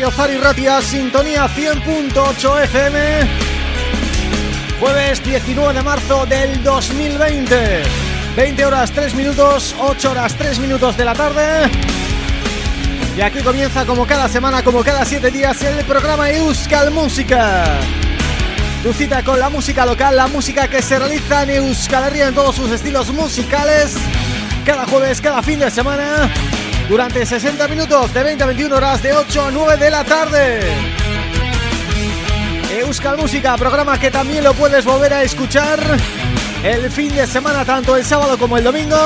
Berriozar y Ratia, Sintonía 100.8 FM. Jueves 19 de marzo del 2020. 20 horas 3 minutos, 8 horas 3 minutos de la tarde. Y aquí comienza como cada semana, como cada 7 días, el programa Euskal Música. Tu cita con la música local, la música que se realiza en Euskal Herria en todos sus estilos musicales. Cada jueves, cada fin de semana durante 60 minutos de 20 a 21 horas de 8 a 9 de la tarde. Euskal Música, programa que también lo puedes volver a escuchar el fin de semana, tanto el sábado como el domingo,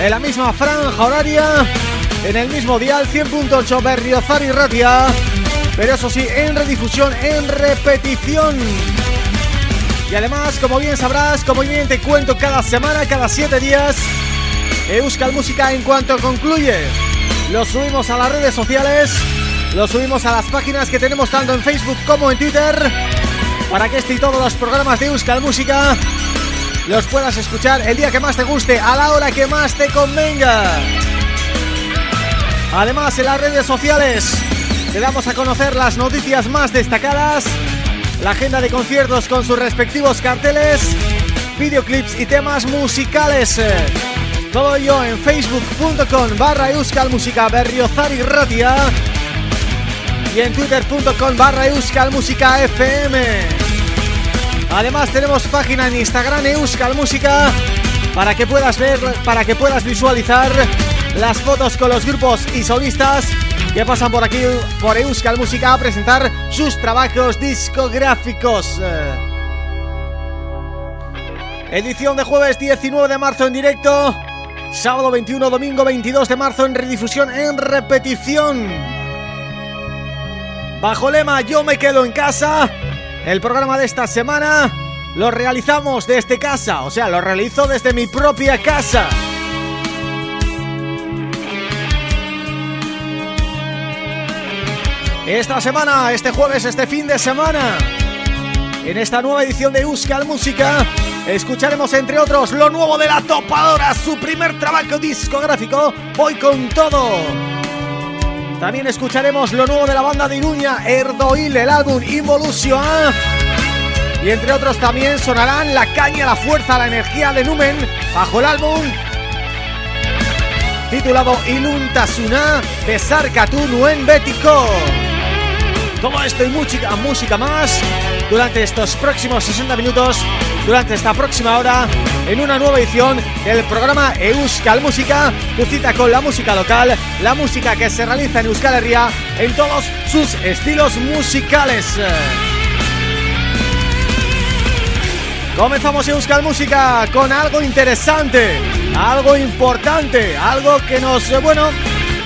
en la misma franja horaria, en el mismo dial 100.8 Berriozar y Ratia, pero eso sí, en redifusión, en repetición. Y además, como bien sabrás, como bien te cuento cada semana, cada 7 días Euskal Música en cuanto concluye. Lo subimos a las redes sociales Lo subimos a las páginas que tenemos tanto en Facebook como en Twitter Para que este y todos los programas de Euskal Música Los puedas escuchar el día que más te guste A la hora que más te convenga. Además en las redes sociales Te damos a conocer las noticias más destacadas La agenda de conciertos con sus respectivos carteles Videoclips y temas musicales todo ello en facebook.com barra Euskal Música Berriozar y Ratia y en twitter.com barra Euskal Música FM. Además tenemos página en Instagram Euskal Música para que puedas ver, para que puedas visualizar las fotos con los grupos y solistas que pasan por aquí por Euskal Música a presentar sus trabajos discográficos. Edición de jueves 19 de marzo en directo Sábado 21, domingo 22 de marzo en redifusión, en repetición. Bajo lema Yo me quedo en casa, el programa de esta semana lo realizamos desde casa, o sea, lo realizo desde mi propia casa. Esta semana, este jueves, este fin de semana, en esta nueva edición de Euskal Música escucharemos entre otros lo nuevo de La Topadora, su primer trabajo discográfico, Voy con todo. También escucharemos lo nuevo de la banda de Iruña, Erdoil, el álbum Involution. Y entre otros también sonarán La caña, la fuerza, la energía de Numen, bajo el álbum titulado Iluntasuna de Sarkatu Nuen Bético. Todo esto y música, música más durante estos próximos 60 minutos, durante esta próxima hora, en una nueva edición del programa Euskal Música, tu cita con la música local, la música que se realiza en Euskal Herria en todos sus estilos musicales. Comenzamos Euskal Música con algo interesante, algo importante, algo que nos, bueno,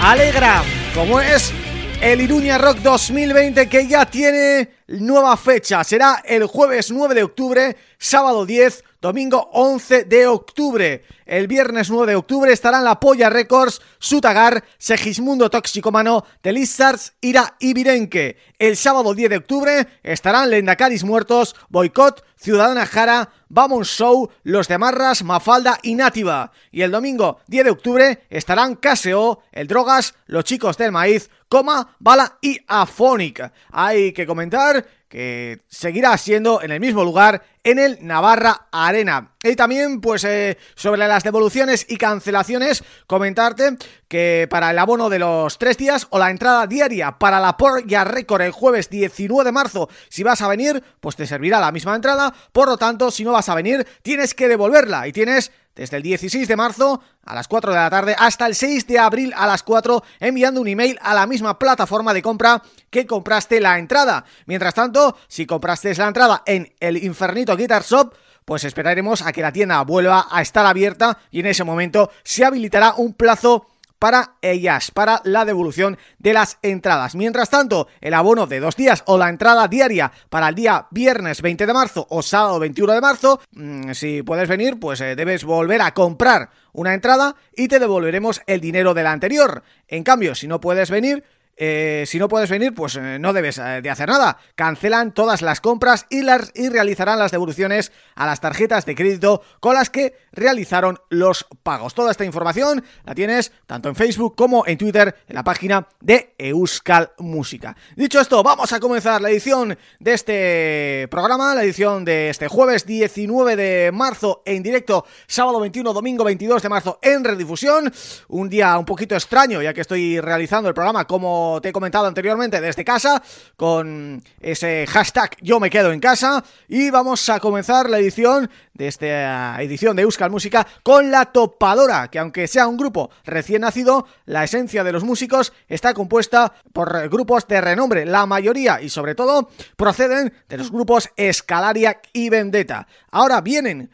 alegra, como es el Iruña Rock 2020 que ya tiene nueva fecha. Será el jueves 9 de octubre, sábado 10, domingo 11 de octubre. El viernes 9 de octubre estarán La Polla Records, Sutagar, Segismundo Toxicomano, The Lizards, Ira y Virenque. El sábado 10 de octubre estarán Lendacaris Muertos, Boicot, Ciudadana Jara, Vamos Show, Los de Marras, Mafalda y Nativa. Y el domingo 10 de octubre estarán Caseo, El Drogas, Los Chicos del Maíz, Coma, Bala y Afónica. Hay que comentar que seguirá siendo en el mismo lugar en el Navarra Arena. Y también, pues, eh, sobre las devoluciones y cancelaciones, comentarte que para el abono de los tres días o la entrada diaria para la Porya Record el jueves 19 de marzo, si vas a venir, pues te servirá la misma entrada, por lo tanto, si no vas a venir, tienes que devolverla y tienes desde el 16 de marzo a las 4 de la tarde hasta el 6 de abril a las 4 enviando un email a la misma plataforma de compra que compraste la entrada. Mientras tanto, si compraste la entrada en el Infernito Guitar Shop, pues esperaremos a que la tienda vuelva a estar abierta y en ese momento se habilitará un plazo para ellas, para la devolución de las entradas. Mientras tanto, el abono de dos días o la entrada diaria para el día viernes 20 de marzo o sábado 21 de marzo, mm, si puedes venir, pues eh, debes volver a comprar una entrada y te devolveremos el dinero de la anterior. En cambio, si no puedes venir, eh, si no puedes venir, pues eh, no debes eh, de hacer nada. Cancelan todas las compras y, las, y realizarán las devoluciones a las tarjetas de crédito con las que realizaron los pagos. Toda esta información la tienes tanto en Facebook como en Twitter en la página de Euskal Música. Dicho esto, vamos a comenzar la edición de este programa, la edición de este jueves 19 de marzo en directo, sábado 21, domingo 22 de marzo en redifusión. Un día un poquito extraño ya que estoy realizando el programa como te he comentado anteriormente, desde casa, con ese hashtag yo me quedo en casa y vamos a comenzar la edición de esta edición de Euskal Música con La Topadora, que aunque sea un grupo recién nacido, la esencia de los músicos está compuesta por grupos de renombre, la mayoría y sobre todo proceden de los grupos Escalaria y Vendetta. Ahora vienen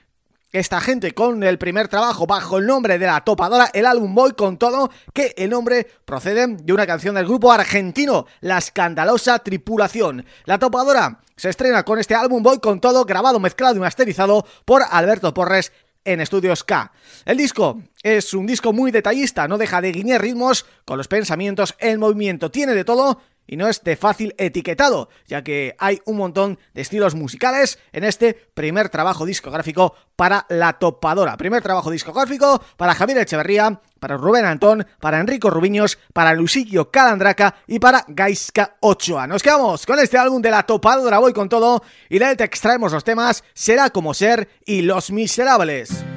esta gente con el primer trabajo bajo el nombre de La Topadora, el álbum Boy con todo, que el nombre procede de una canción del grupo argentino, La Escandalosa Tripulación. La Topadora se estrena con este álbum Boy con todo, grabado, mezclado y masterizado por Alberto Porres en Estudios K. El disco es un disco muy detallista, no deja de guiñar ritmos con los pensamientos en movimiento, tiene de todo y no es de fácil etiquetado, ya que hay un montón de estilos musicales en este primer trabajo discográfico para La Topadora. Primer trabajo discográfico para Javier Echeverría, para Rubén Antón, para Enrico Rubiños, para Luciquio Calandraca y para Gaiska Ochoa. Nos quedamos con este álbum de La Topadora, voy con todo, y de él te extraemos los temas Será como ser y Los Miserables.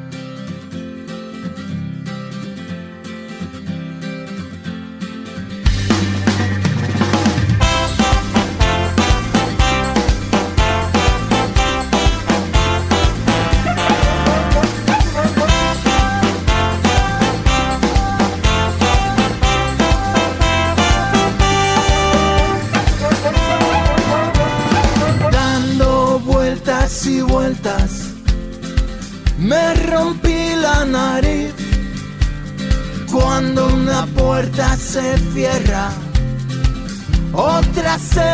coração.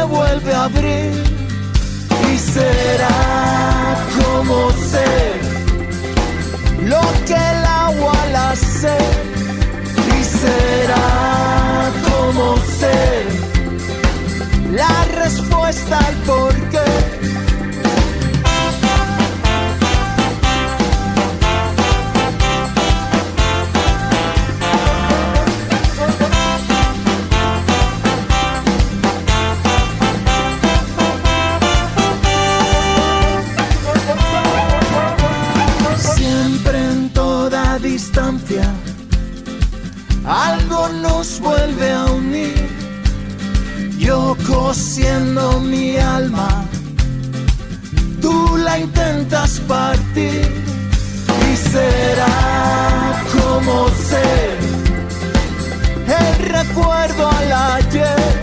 Al ayer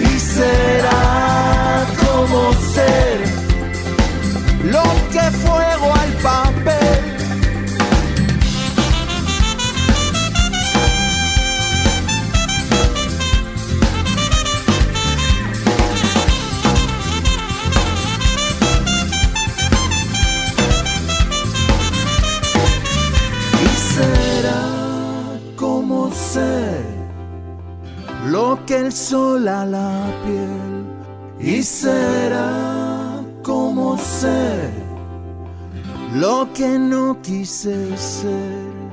y será como ser la piel y será como ser lo que no quise ser.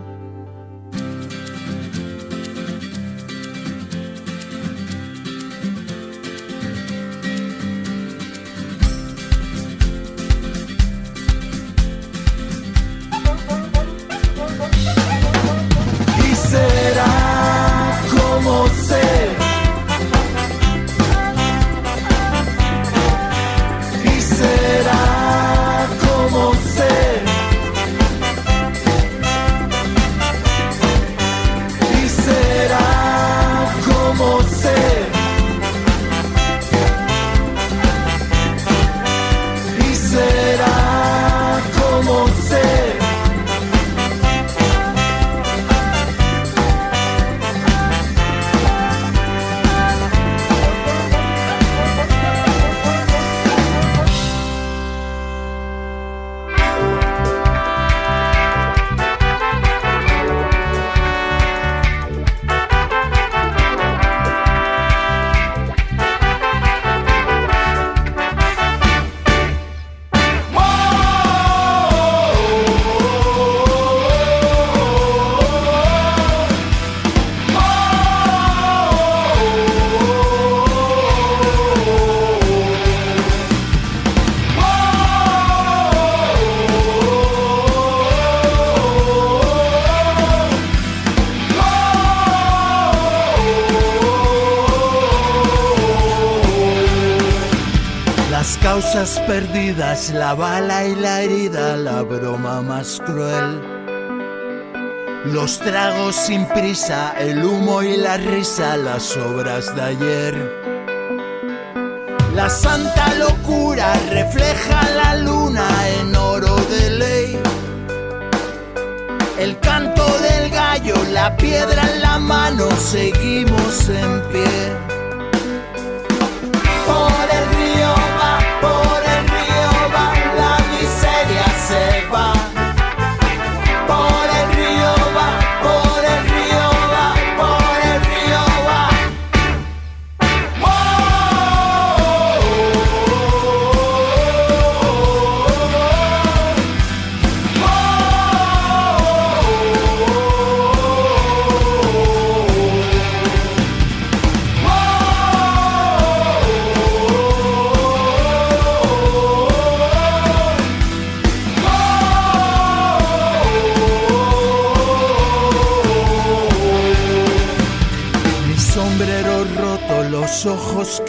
Perdidas, la bala y la herida, la broma más cruel. Los tragos sin prisa, el humo y la risa, las obras de ayer. La santa locura refleja la luna en oro de ley. El canto del gallo, la piedra en la mano, seguimos en pie.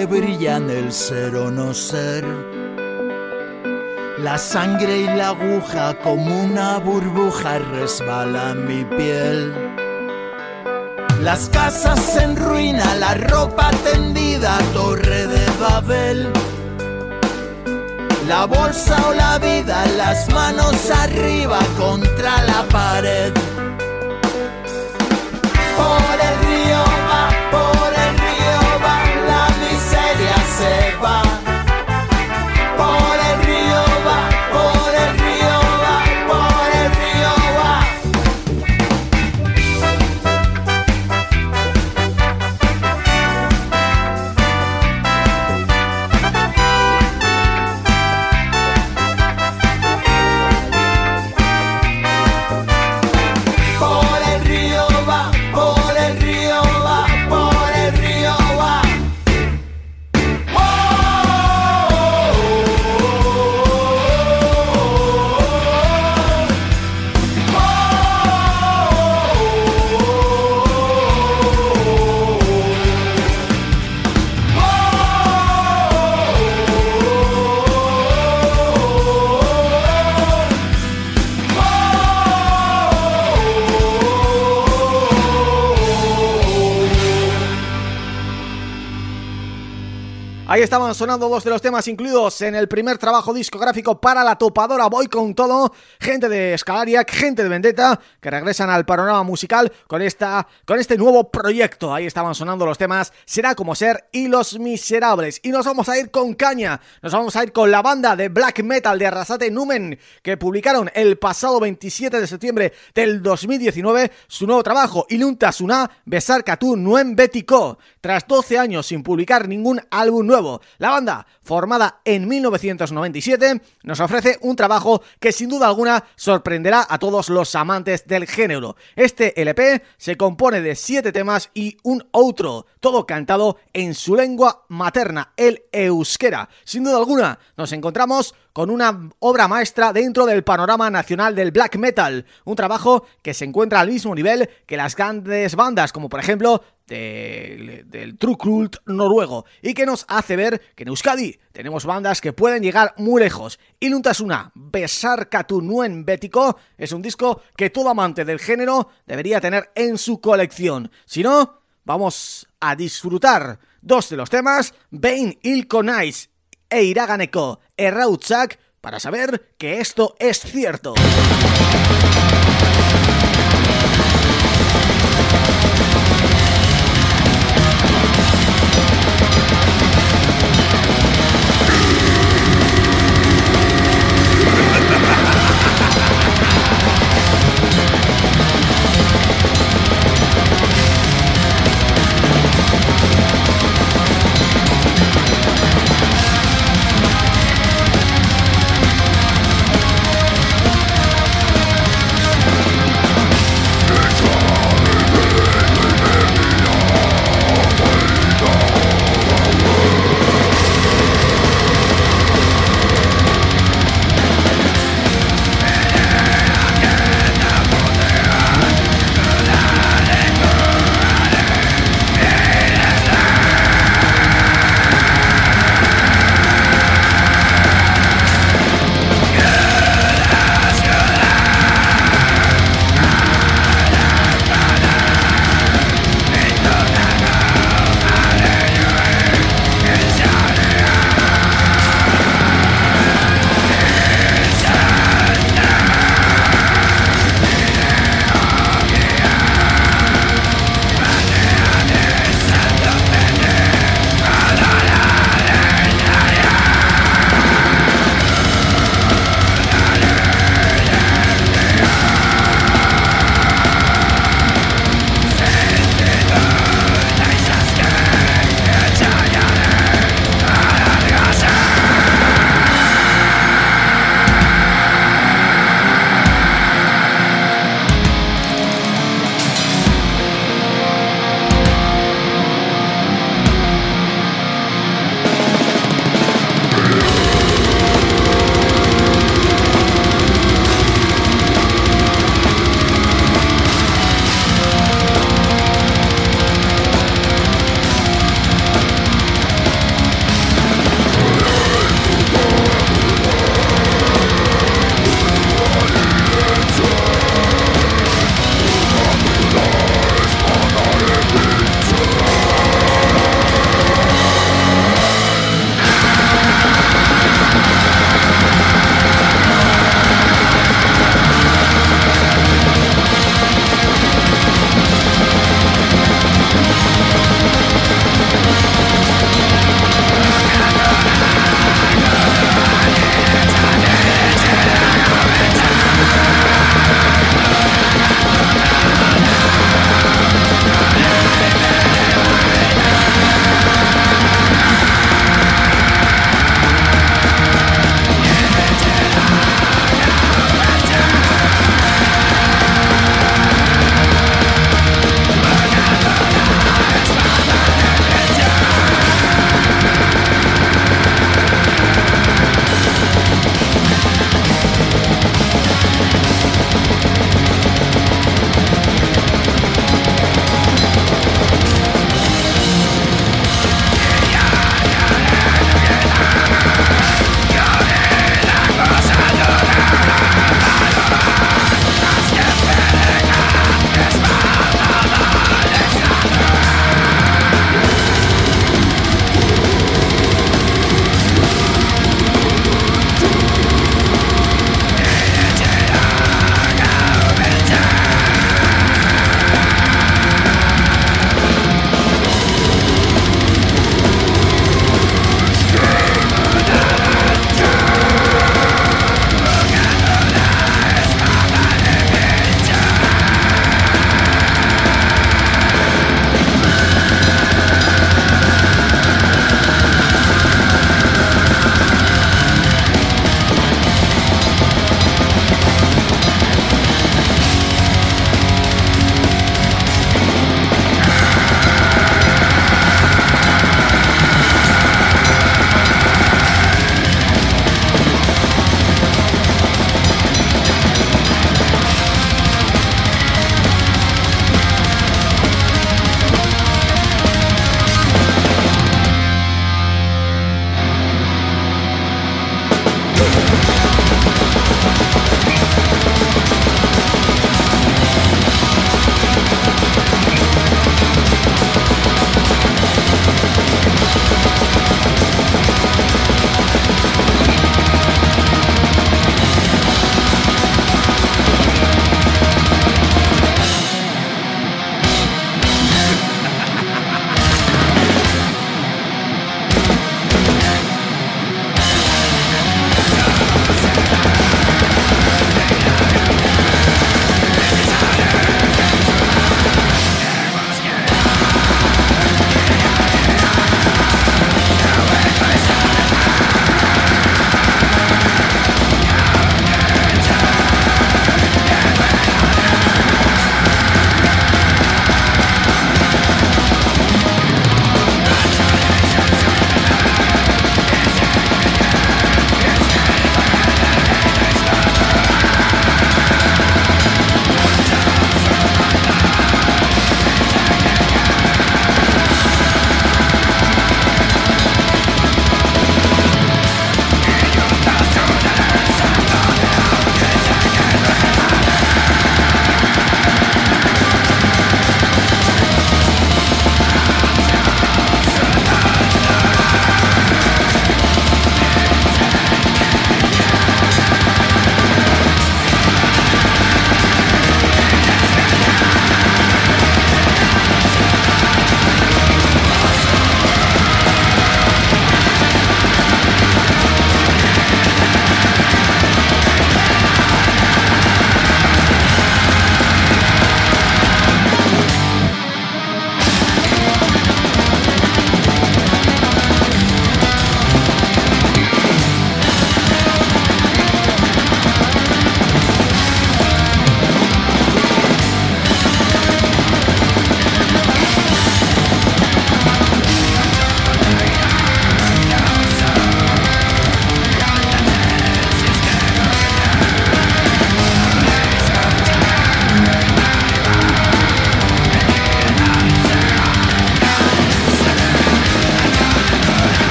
Que brillan el ser o no ser. La sangre y la aguja como una burbuja resbalan mi piel. Las casas en ruina, la ropa tendida, torre de Babel. La bolsa o la vida, las manos arriba contra la pared. Por el estaban sonando dos de los temas incluidos en el primer trabajo discográfico para la topadora Voy con todo, gente de Scalariac, gente de Vendetta, que regresan al panorama musical con esta con este nuevo proyecto. Ahí estaban sonando los temas Será como ser y Los Miserables. Y nos vamos a ir con caña, nos vamos a ir con la banda de black metal de Arrasate Numen, que publicaron el pasado 27 de septiembre del 2019 su nuevo trabajo, Ilunta Suna Besar Katu Nuen. Tras 12 años sin publicar ningún álbum nuevo la banda, formada en 1997, nos ofrece un trabajo que sin duda alguna sorprenderá a todos los amantes del género. Este LP se compone de siete temas y un outro, todo cantado en su lengua materna, el euskera. Sin duda alguna, nos encontramos con una obra maestra dentro del panorama nacional del black metal, un trabajo que se encuentra al mismo nivel que las grandes bandas como por ejemplo del True Cult noruego y que nos hace ver que en Euskadi tenemos bandas que pueden llegar muy lejos. Iluntasuna, Besar Katunuen Bético es un disco que todo amante del género debería tener en su colección. Si no, vamos a disfrutar dos de los temas, Bane Ilkonais e iraganeko errautzak para saber que esto es cierto.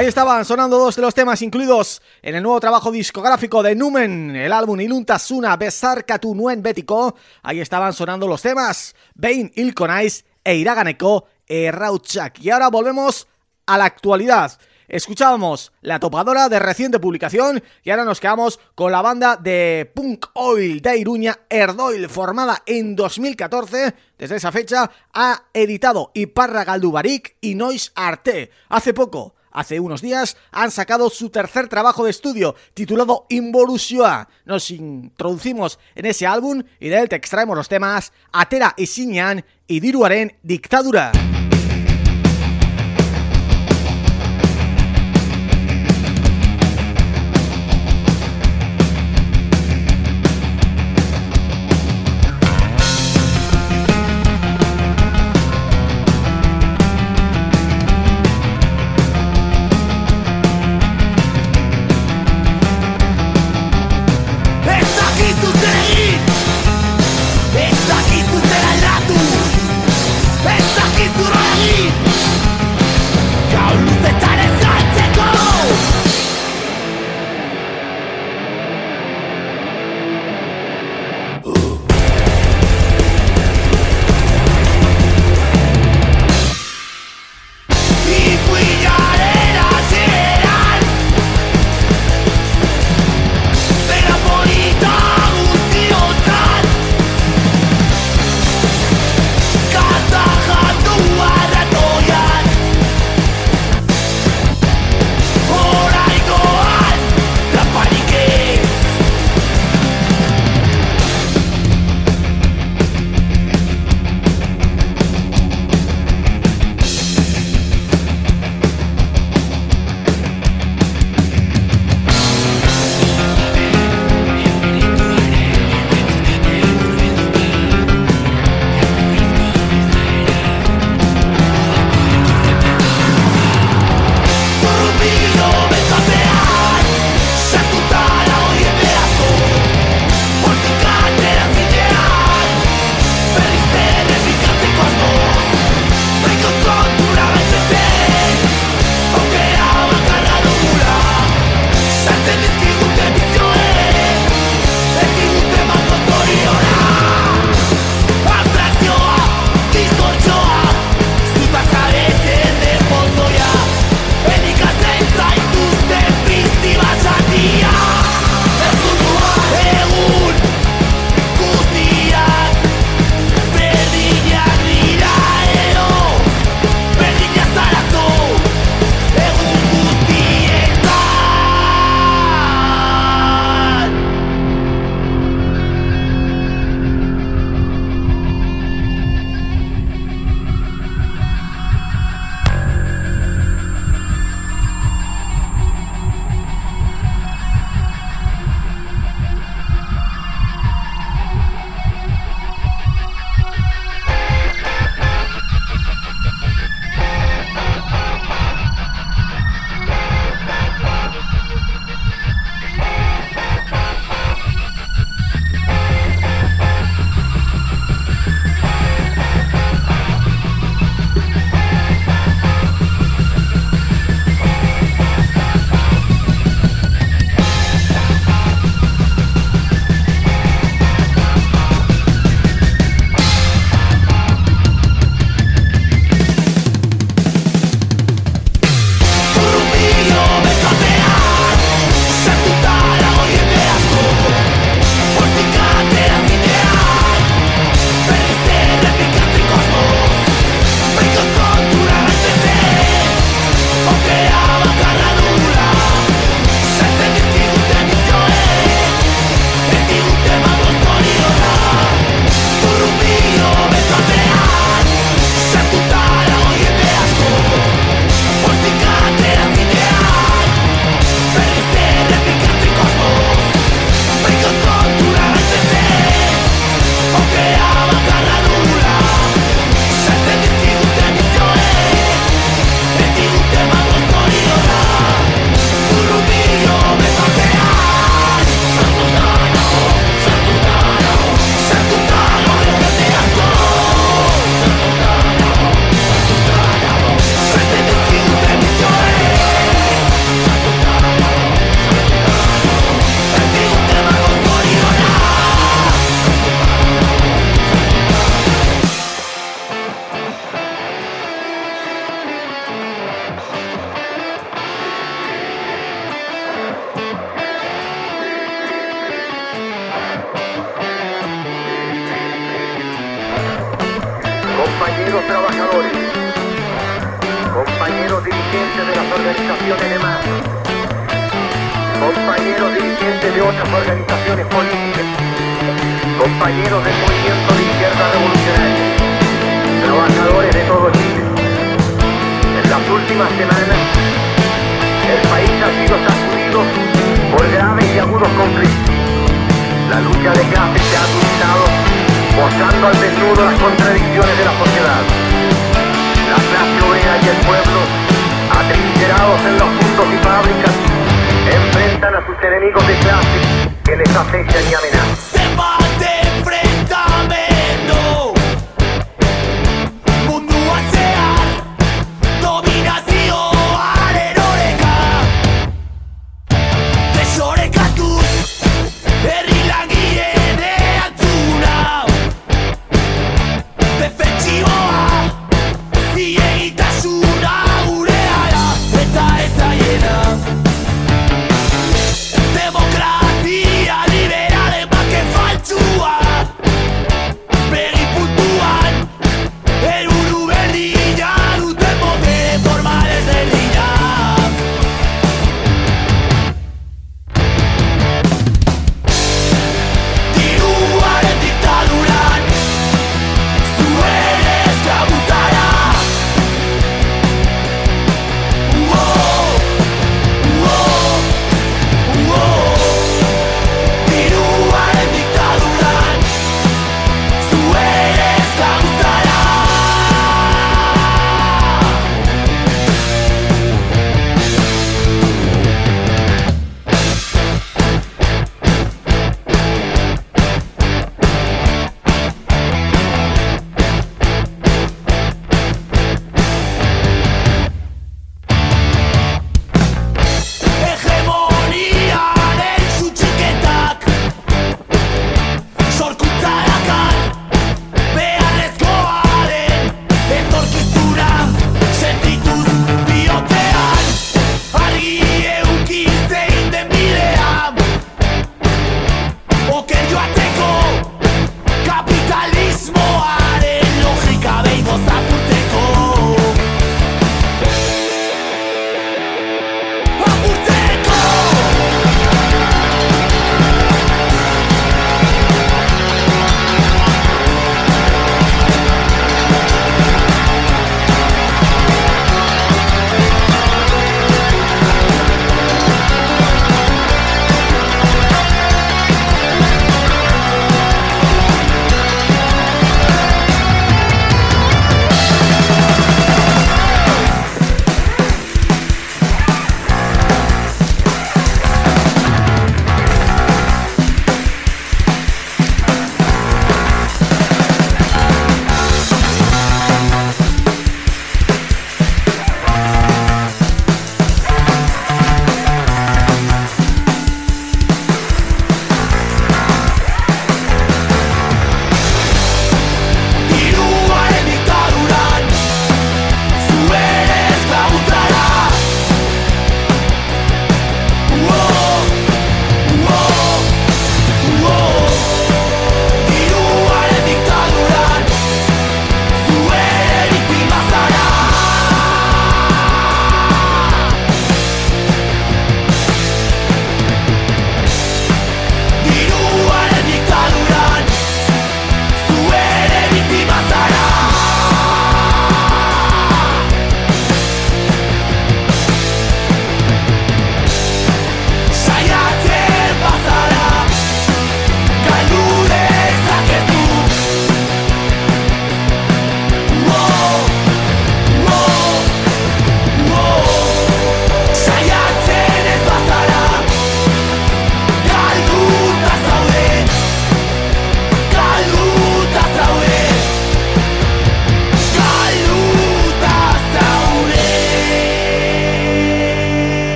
Ahí estaban sonando dos de los temas incluidos en el nuevo trabajo discográfico de Numen, el álbum Iluntasuna Besarka tu nuen bético. Ahí estaban sonando los temas Bain Ilkonais e Iraganeko Errauchak. Y ahora volvemos a la actualidad. Escuchábamos La Topadora de reciente publicación y ahora nos quedamos con la banda de Punk Oil de Iruña, Erdoil, formada en 2014. Desde esa fecha ha editado Iparra Galdubarik y Noise Arte. Hace poco hace unos días han sacado su tercer trabajo de estudio titulado Involusioa. Nos introducimos en ese álbum y de él te extraemos los temas Atera y Siñan y Diruaren Dictadura.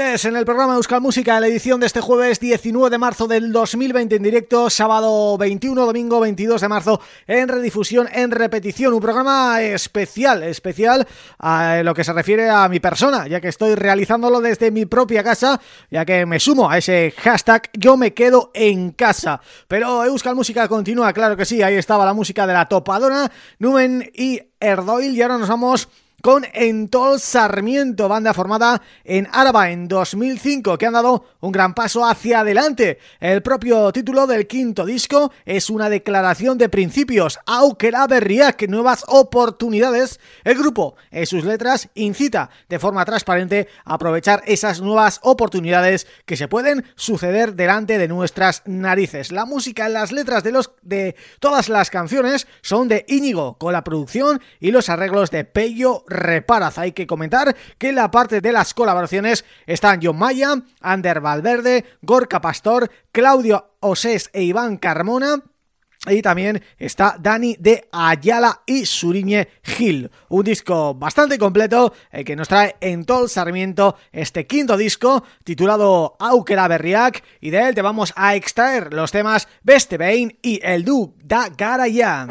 En el programa Euskal Música, la edición de este jueves 19 de marzo del 2020 en directo, sábado 21, domingo 22 de marzo en redifusión, en repetición, un programa especial, especial a lo que se refiere a mi persona, ya que estoy realizándolo desde mi propia casa, ya que me sumo a ese hashtag yo me quedo en casa. Pero Euskal Música continúa, claro que sí, ahí estaba la música de la topadora, Numen y Erdoil y ahora nos vamos con Entol Sarmiento, banda formada en Araba en 2005, que han dado un gran paso hacia adelante. El propio título del quinto disco es una declaración de principios, Aukera Berriak, nuevas oportunidades. El grupo, en sus letras, incita de forma transparente a aprovechar esas nuevas oportunidades que se pueden suceder delante de nuestras narices. La música en las letras de, los, de todas las canciones son de Íñigo, con la producción y los arreglos de Pello Reparaz. Hay que comentar que la parte de las colaboraciones están John Maya, Ander Valverde, Gorka Pastor, Claudio Osés e Iván Carmona y también está Dani de Ayala y Suriñe Gil. Un disco bastante completo el que nos trae en todo Sarmiento este quinto disco titulado Aukera Berriak y de él te vamos a extraer los temas Beste Bein y El Du da Garaya.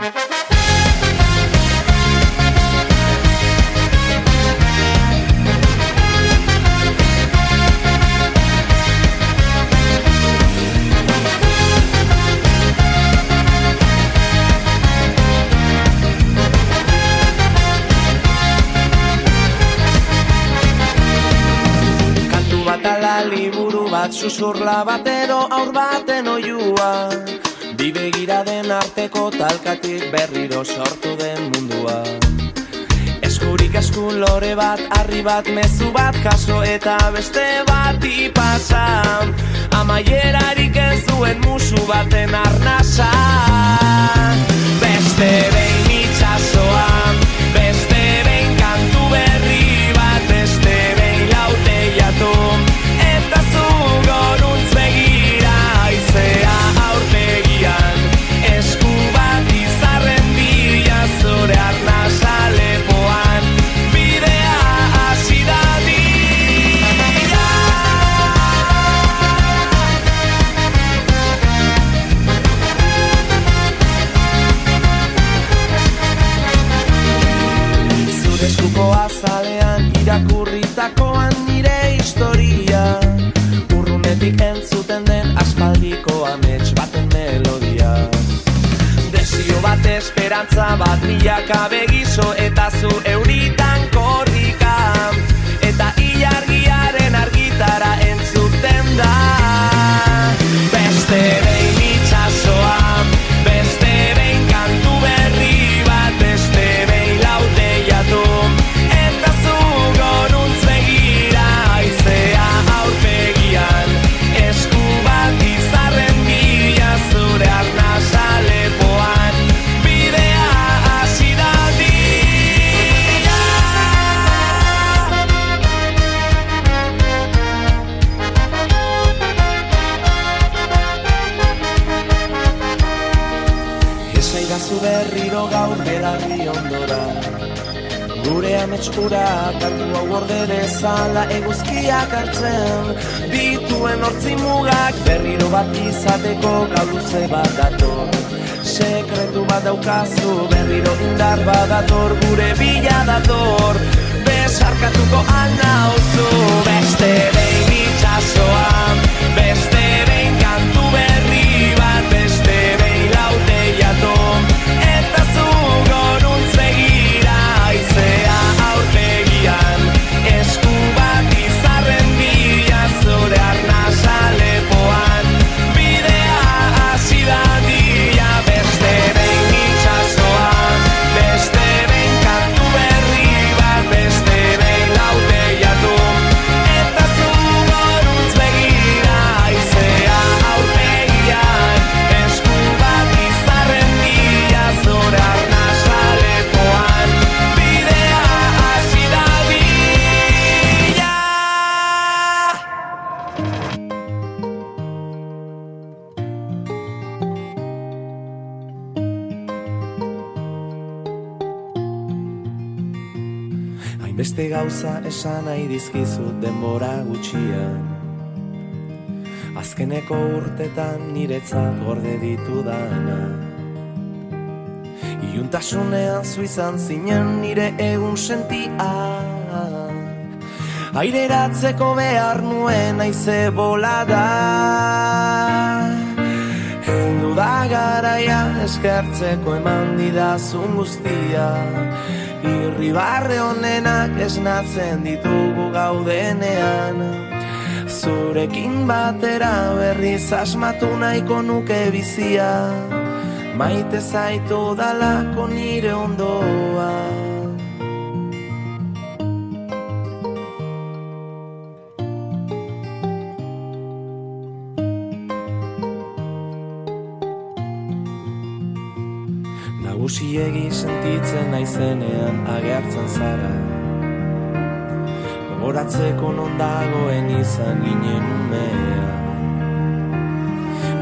Bat susurla batero aur baten oiua. Bi begira den arteko talkatik berriro sortu den mundua. Eskurik eskun lore bat, arri bat, mezu bat kaso eta beste bat ipasa Amaierarik ez duen musu baten arnasa. Beste behin esperantza bat milaka begiso eta zu euritan Ametskura kantu hau orde dezala eguzkiak hartzen. Dituen hortzi mugak berriro bat izateko gau luze bat dator. Sekretu bat daukazu berriro indar bat dator Gure bila dator. Besarkatuko alnauzu Beste behin itxasoan Beste esan nahi dizkizut denbora gutxian. Azkeneko urtetan niretzat gorde ditu dana. Iuntasunean zu izan zinen nire egun sentia. Aireratzeko behar nuen aize bolada. Heldu da garaia eskertzeko eman didazun guztia Irribarre honenak esnatzen ditugu gaudenean. Zurekin batera berriz asmatu nahiko nuke bizia. Maite zaitu dalako nire ondoa Nagusiegi sentitzen naizenean agertzen zara. Gogoratzeko non dagoen izan ginen umea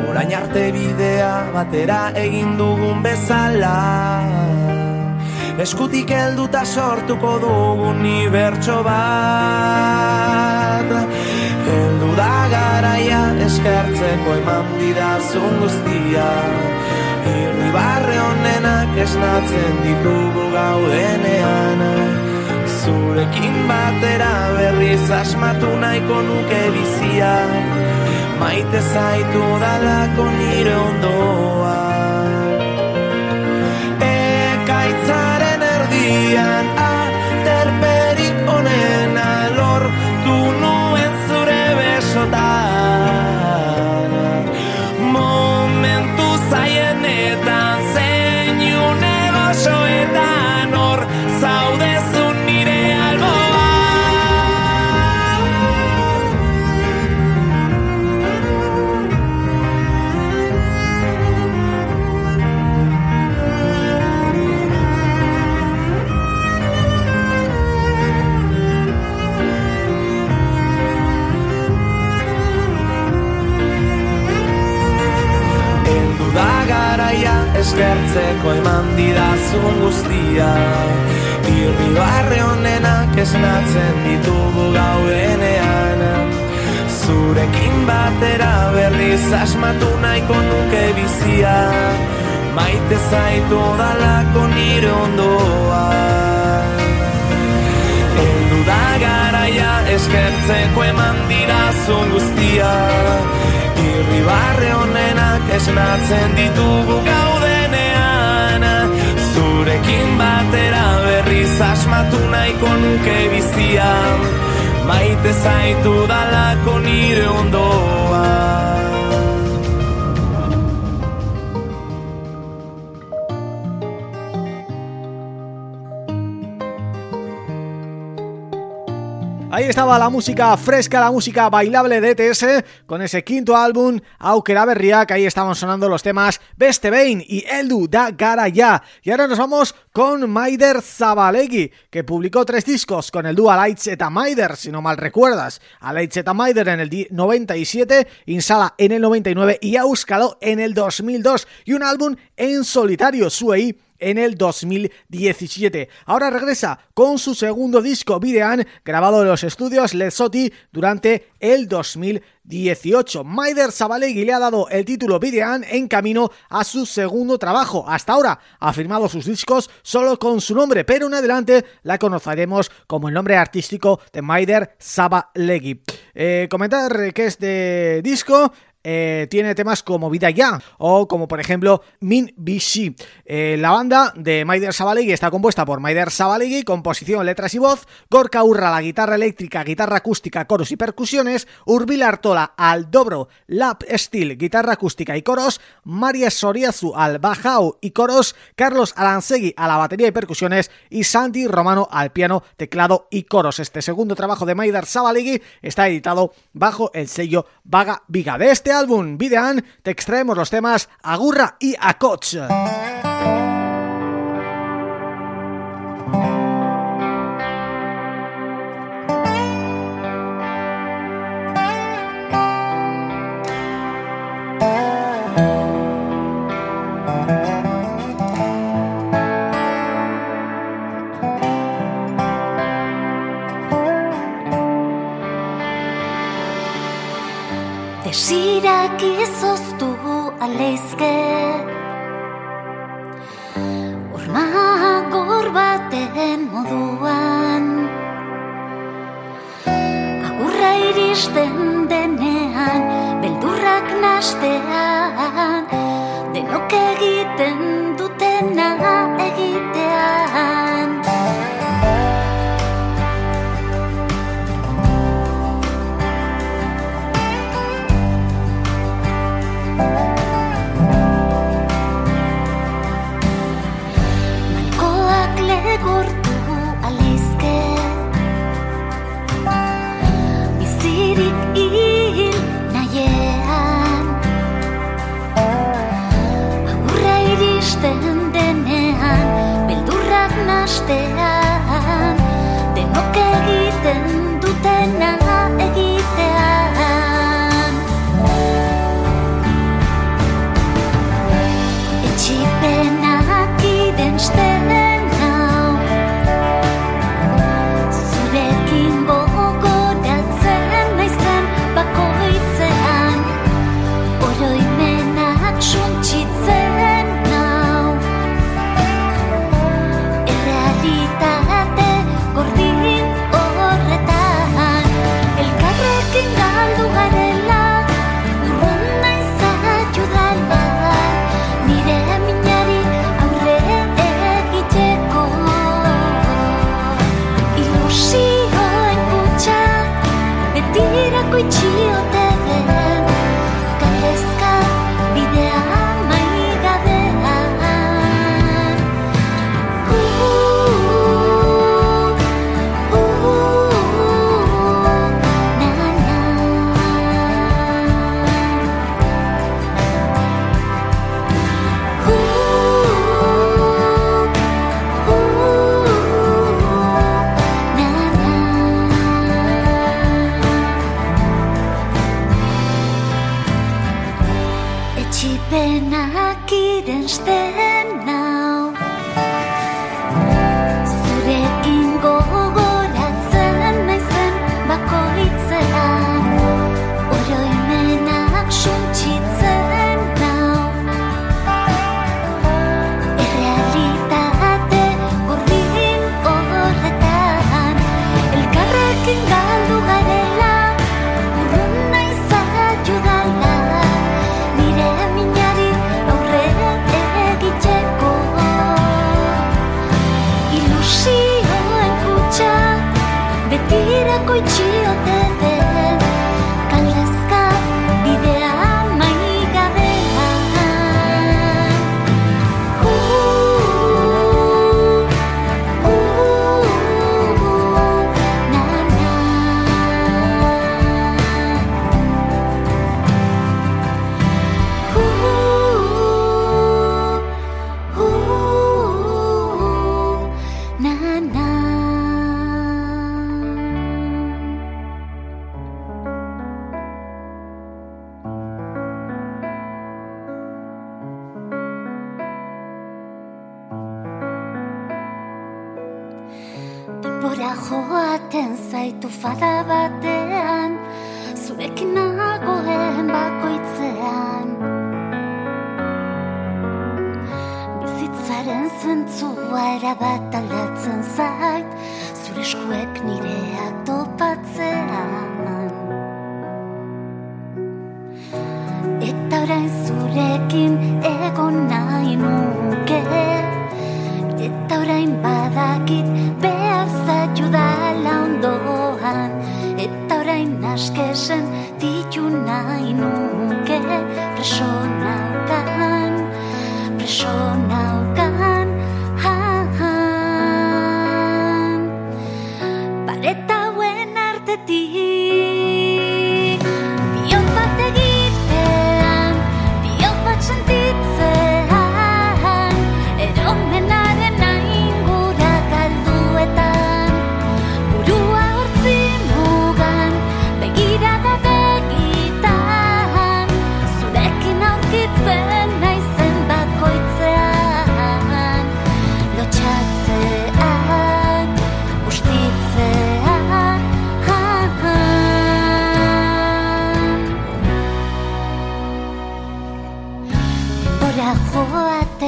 Orain arte bidea batera egin dugun bezala. Eskutik helduta sortuko dugun bertso bat. Heldu da garaia eskertzeko eman didazun guztia. Irribarre honenak esnatzen ditugu gaudenean Zurekin batera berriz asmatu nahiko nuke bizia. Maite zaitu dalako nire ondoa. Ekaitzaren erdian eskertzeko eman didazun guztia Irribarre honenak esnatzen ditugu gaudenean. Zurekin batera berriz asmatu nahiko nuke bizia. Maite zaitu dalako nire ondoa. Heldu da garaia eskertzeko eman didazun guztia. Irribarre honenak esnatzen ditugu gaudenean Zurekin batera berriz asmatu nahiko nuke bizia. Maite zaitu dalako nire ondoa Ahí estaba la música fresca, la música bailable de ETS con ese quinto álbum Aukera Berriak, ahí estaban sonando los temas Beste Bein y Eldu da Garaya. Y ahora nos vamos con Maider Zabalegi, que publicó tres discos con el dúo Lights eta Maider, si no mal recuerdas. Lights eta Maider en el 97, Insala en el 99 y Auskalo en el 2002 y un álbum en solitario, Suei en el 2017. Ahora regresa con su segundo disco Videan, grabado en los estudios Lesoti durante el 2018. Maider Zabalegui le ha dado el título Videan en camino a su segundo trabajo. Hasta ahora ha firmado sus discos solo con su nombre, pero en adelante la conoceremos como el nombre artístico de Maider Zabalegui. Eh, comentar que este disco eh, tiene temas como Vida Ya o como por ejemplo Min Bishi. Eh, la banda de Maider Sabalegui está compuesta por Maider Sabalegui, composición, letras y voz, Gorka Urra, la guitarra eléctrica, guitarra acústica, coros y percusiones, Urbil Artola al dobro, lap steel, guitarra acústica y coros, María Soriazu al bajao y coros, Carlos Aransegui a la batería y percusiones y Santi Romano al piano, teclado y coros. Este segundo trabajo de Maider Sabalegui está editado bajo el sello Vaga Viga. De este álbum Videan te extraemos los temas Agurra y Acoch.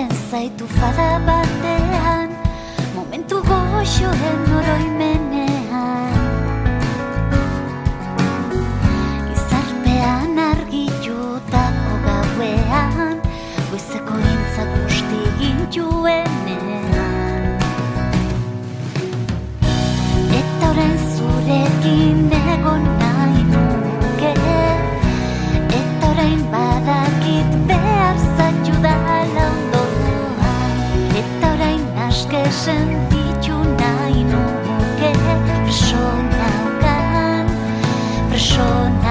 Zaitu fada batean Momentu goxoen oroimenean. Izarpean argitutako gauean Goizeko intzak usti gintuenean Eta orain zurekin egon que he sentit una i no que persona cant, persona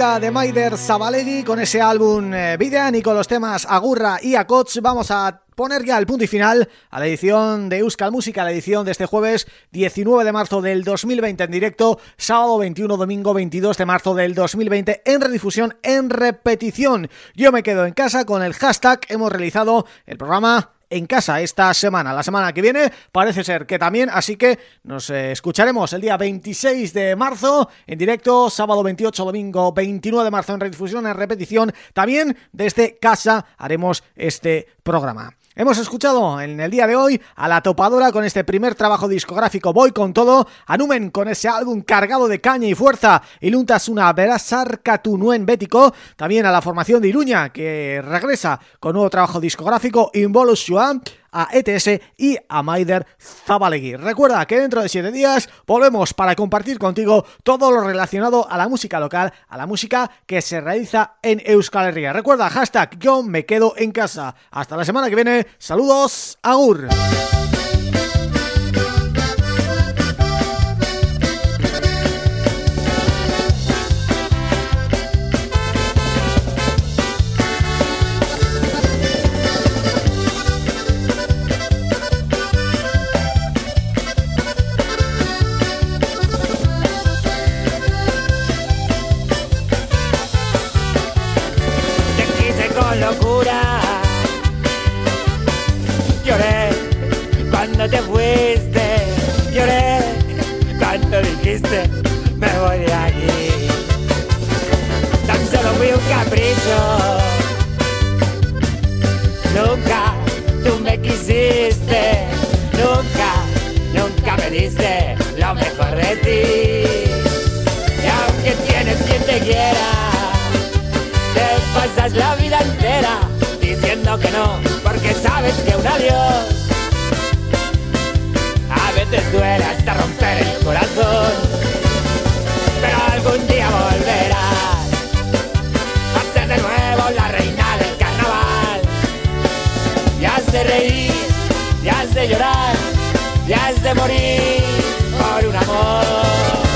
de Maider Zabalegui, con ese álbum eh, y con los temas Agurra y Acots, vamos a poner ya el punto y final a la edición de Euskal Música, la edición de este jueves 19 de marzo del 2020 en directo, sábado 21, domingo 22 de marzo del 2020 en redifusión, en repetición. Yo me quedo en casa con el hashtag, hemos realizado el programa en casa esta semana. La semana que viene parece ser que también, así que nos eh, escucharemos el día 26 de marzo en directo, sábado 28, domingo 29 de marzo en redifusión, en repetición. También desde casa haremos este programa. Hemos escuchado en el día de hoy a La Topadora con este primer trabajo discográfico Voy con todo, a Numen con ese álbum cargado de caña y fuerza y Luntasuna Berasarkatu Nuen Bético, también a la formación de Iruña que regresa con nuevo trabajo discográfico Involution a ETS y a Maider Zabalegui. Recuerda que dentro de siete días volvemos para compartir contigo todo lo relacionado a la música local, a la música que se realiza en Euskal Herria. Recuerda, hashtag yo me quedo en casa. Hasta la semana que viene, saludos, agur. Lloré cuando te fuiste. Lloré cuando dijiste me voy de aquí. Tan solo fui un capricho. Nunca tú me quisiste. Nunca, nunca me diste lo mejor de ti. Y aunque tienes quien te quiera te pasas la vida entera diciendo que no, porque sabes que un adiós a veces duele hasta romper el corazón, pero algún día volverás a ser de nuevo la reina del carnaval. Y has de reír, y has de llorar, y has de morir por un amor.